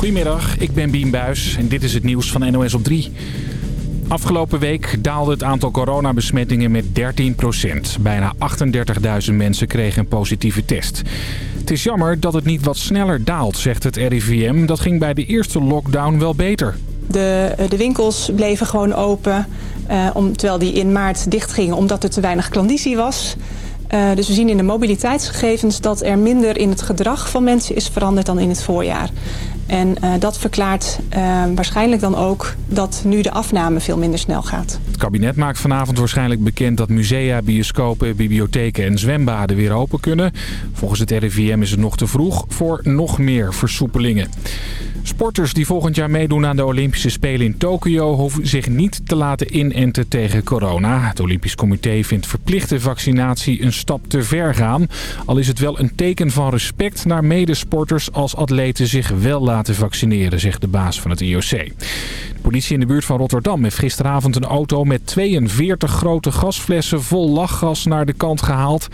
Goedemiddag, ik ben Bien Buis en dit is het nieuws van NOS op 3. Afgelopen week daalde het aantal coronabesmettingen met 13% Bijna 38.000 mensen kregen een positieve test. Het is jammer dat het niet wat sneller daalt, zegt het RIVM. Dat ging bij de eerste lockdown wel beter. De, de winkels bleven gewoon open, om, terwijl die in maart dichtgingen omdat er te weinig klandizie was. Uh, dus we zien in de mobiliteitsgegevens dat er minder in het gedrag van mensen is veranderd dan in het voorjaar. En uh, dat verklaart uh, waarschijnlijk dan ook dat nu de afname veel minder snel gaat. Het kabinet maakt vanavond waarschijnlijk bekend dat musea, bioscopen, bibliotheken en zwembaden weer open kunnen. Volgens het RIVM is het nog te vroeg voor nog meer versoepelingen. Sporters die volgend jaar meedoen aan de Olympische Spelen in Tokio... hoeven zich niet te laten inenten tegen corona. Het Olympisch Comité vindt verplichte vaccinatie een stap te ver gaan. Al is het wel een teken van respect naar medesporters... als atleten zich wel laten vaccineren, zegt de baas van het IOC. De politie in de buurt van Rotterdam heeft gisteravond een auto... met 42 grote gasflessen vol lachgas naar de kant gehaald...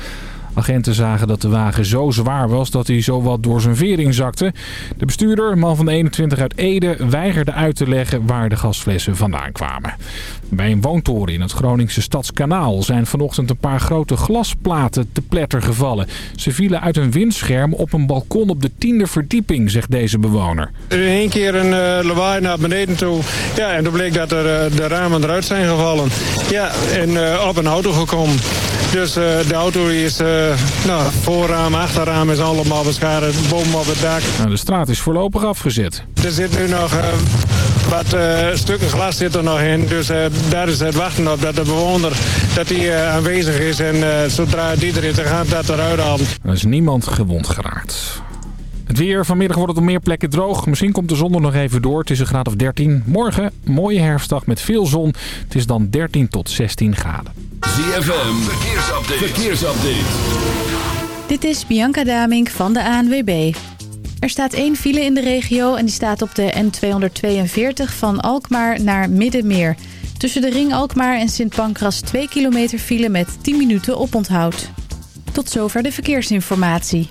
Agenten zagen dat de wagen zo zwaar was dat hij zowat door zijn vering zakte. De bestuurder, man van 21 uit Ede, weigerde uit te leggen waar de gasflessen vandaan kwamen. Bij een woontoren in het Groningse Stadskanaal zijn vanochtend een paar grote glasplaten te pletter gevallen. Ze vielen uit een windscherm op een balkon op de tiende verdieping, zegt deze bewoner. In één keer een uh, lawaai naar beneden toe. Ja, en toen bleek dat er, uh, de ramen eruit zijn gevallen. Ja, en uh, op een auto gekomen. Dus de auto is, nou, voorraam, achterraam is allemaal beschadigd. Boom op het dak. Nou, de straat is voorlopig afgezet. Er zit nu nog wat stukken glas zit er nog in. Dus daar is het wachten op dat de bewoner dat die, uh, aanwezig is. En zodra die er is, dan gaat dat eruit halen. Er is niemand gewond geraakt. Het weer. Vanmiddag wordt het op meer plekken droog. Misschien komt de zon er nog even door. Het is een graad of 13. Morgen mooie herfstdag met veel zon. Het is dan 13 tot 16 graden. ZFM. Verkeersupdate. Verkeersupdate. Dit is Bianca Damink van de ANWB. Er staat één file in de regio en die staat op de N242 van Alkmaar naar Middenmeer. Tussen de ring Alkmaar en Sint Pancras 2 kilometer file met 10 minuten oponthoud. Tot zover de verkeersinformatie.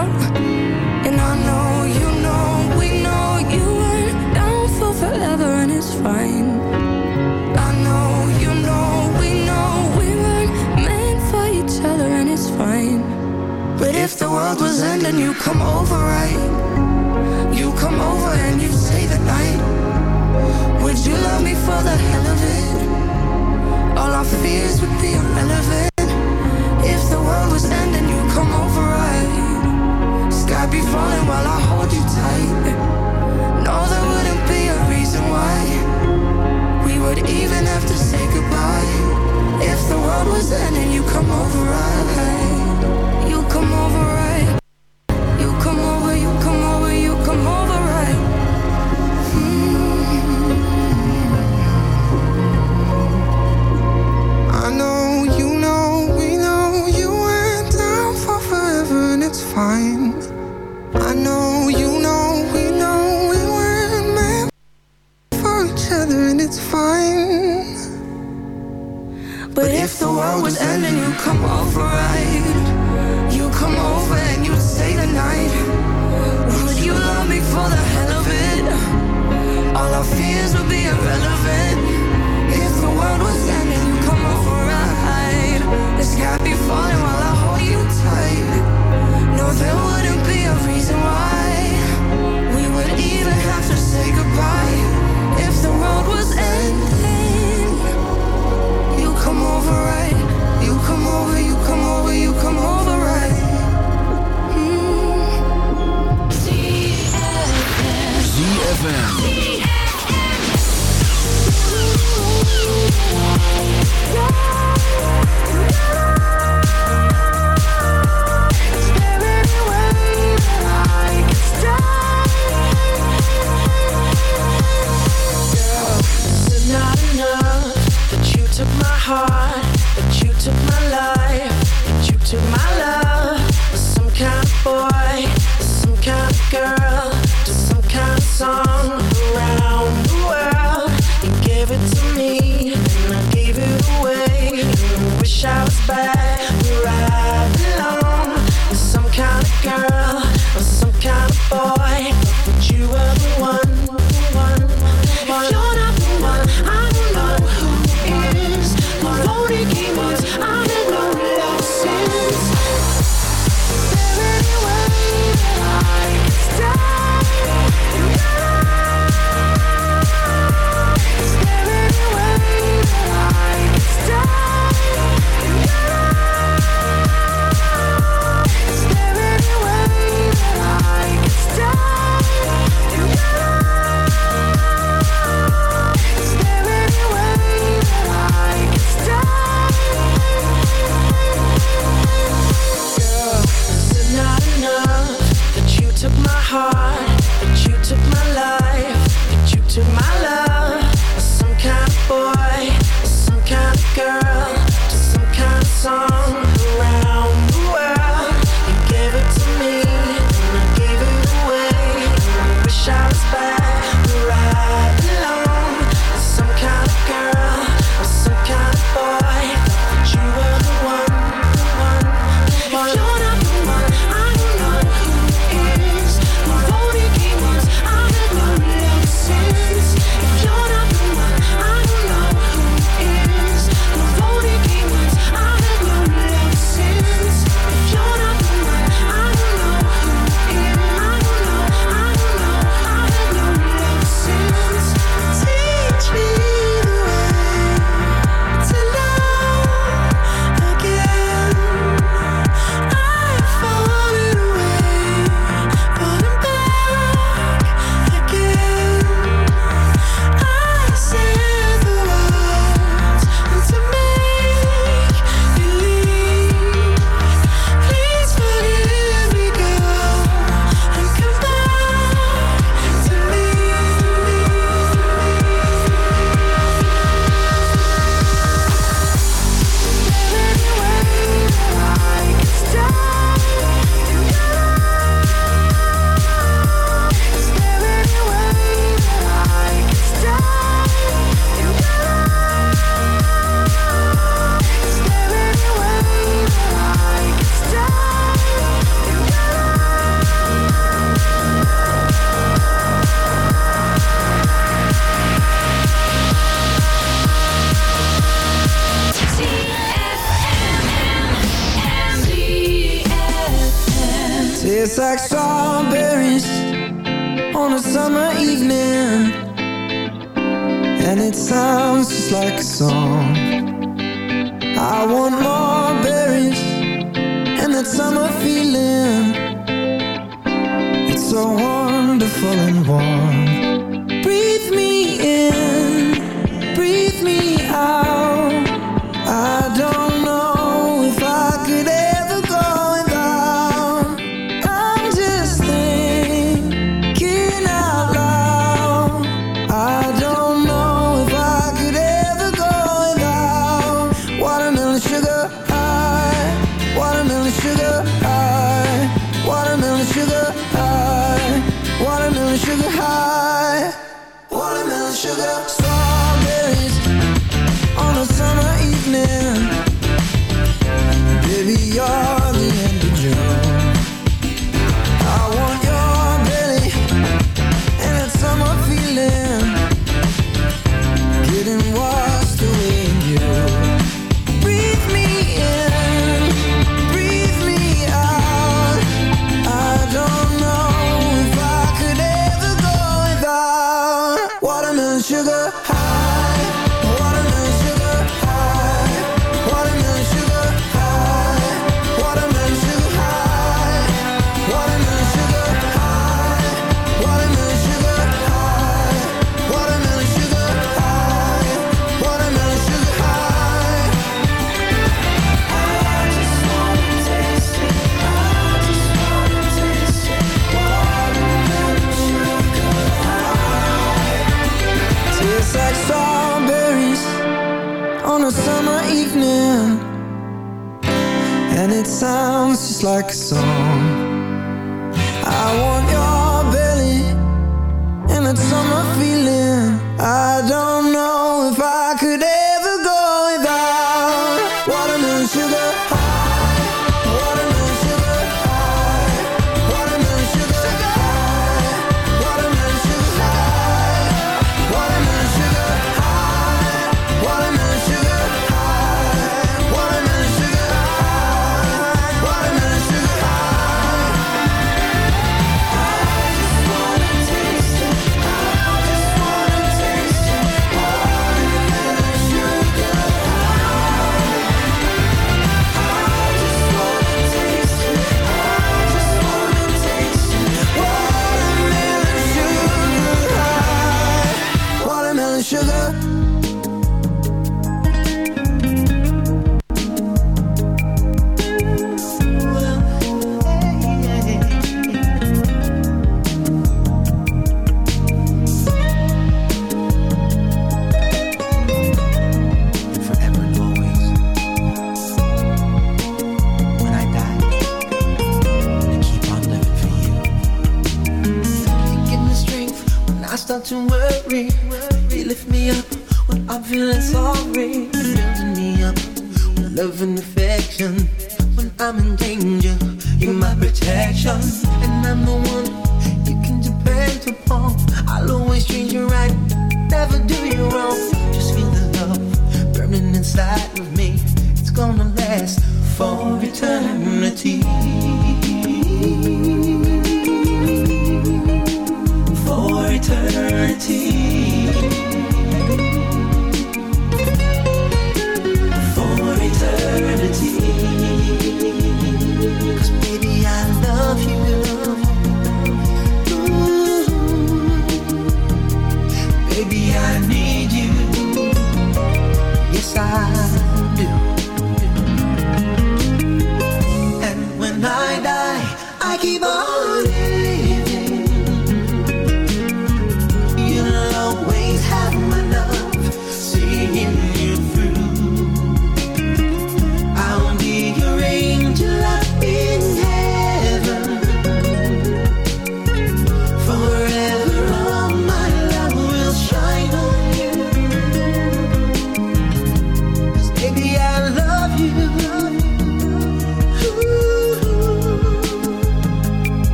Falling while I hold you tight. No, there wouldn't be a reason why would even have to say goodbye. Boy, but you were